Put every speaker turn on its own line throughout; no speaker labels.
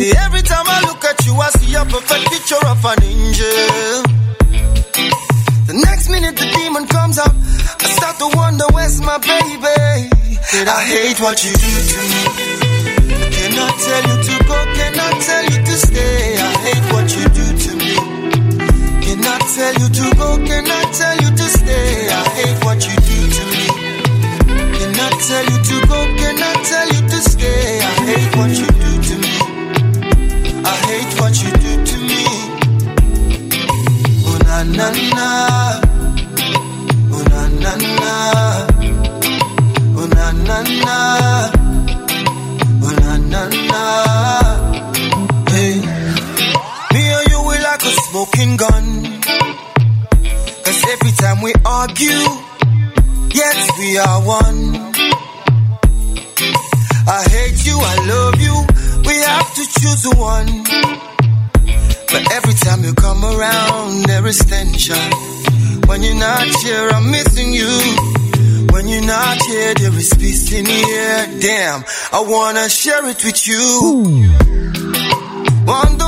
See, every time I look at you, I see a perfect picture of an angel. The next minute the demon comes up, I start to wonder where's my baby. I hate what you do to me. Cannot tell you to go, cannot tell you to stay. I hate what you do to me. Cannot tell you to go, cannot tell you to stay. I hate what you do to me. Cannot tell you to go, cannot tell you to stay. I hate what you na na. Oh na na na. Oh na na na. Oh na na na. Hey. Me and you we like a smoking gun. Cause every time we argue, yes we are one. I hate you, I love you. We have to choose one. But every time you come around, there is tension. When you're not here, I'm missing you. When you're not here, there is peace in the air. Damn, I wanna share it with you. Wonder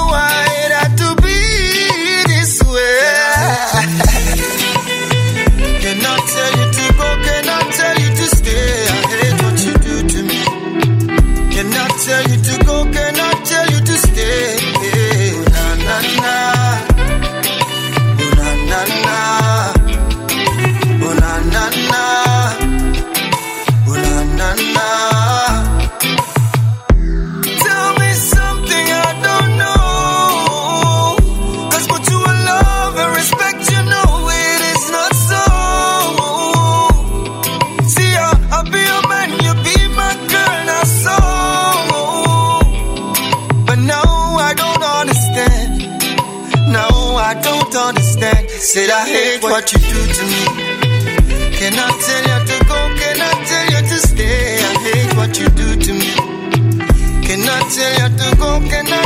Said I hate what you do to me. Cannot tell you to go, cannot tell you to stay. I hate what you do to me. Cannot tell you to go, cannot.